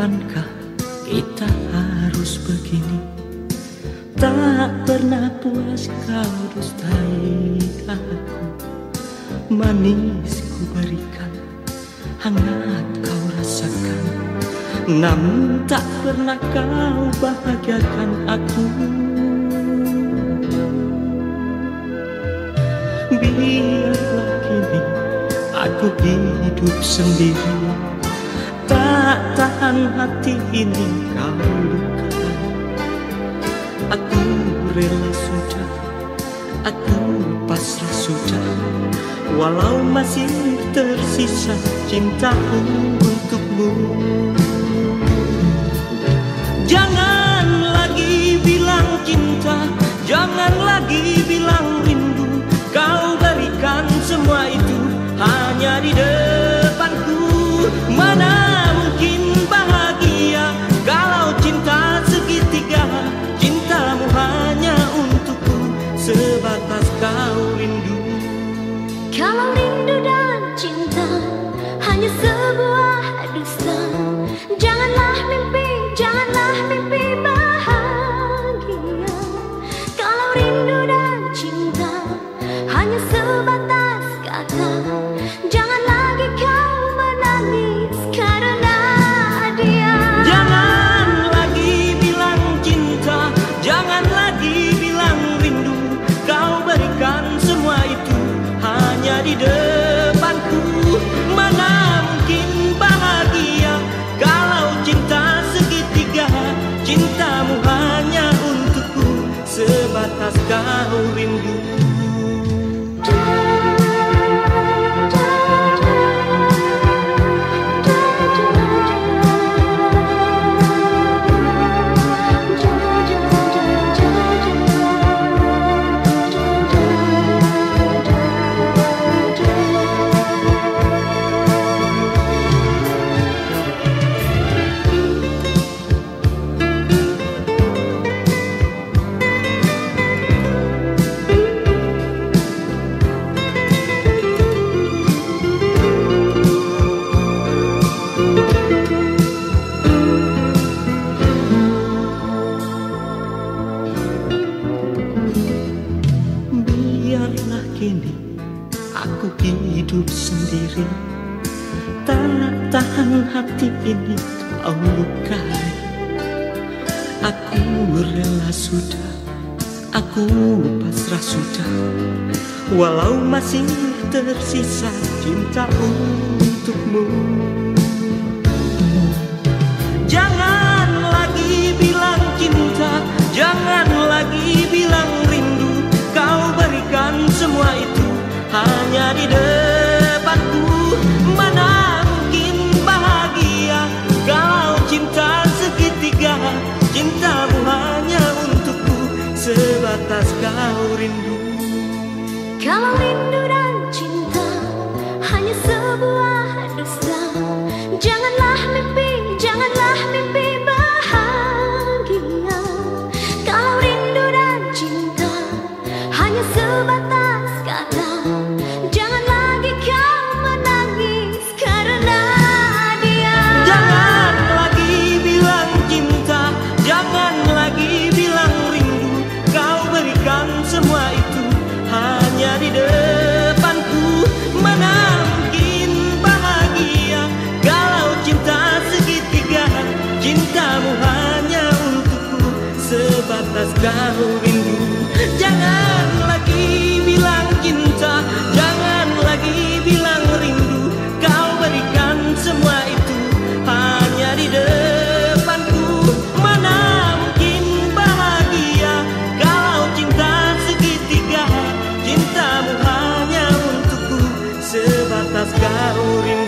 Kapankah kita harus begini? Tak pernah puas kau dustai aku. Manis ku berikan Hangat kau rasakan. Namun tak pernah kau bahagiakan aku. Biarlah kini aku hidup sendiri Tak tahan hati ini kau lukai Aku rela sudah Aku pasrah sudah. Walau masih tersisa cintaku untukmu. Jangan lagi bilang cinta Jangan lagi bilang rindu. Kau berikan semua itu hanya di depanku di kau rindu kini aku hidup sendiri. Tak tahan hati ini kau lukai. Aku rela sudah Aku pasrah sudah. Walau masih tersisa cinta untukmu Kalau rindu sebatas kau rindu. Jangan lagi bilang cinta Jangan lagi bilang rindu. Kau berikan semua itu Hanya di depanku. Mana mungkin bahagia Kalau cinta segitiga? Cintamu hanya untukku. Sebatas kau rindu.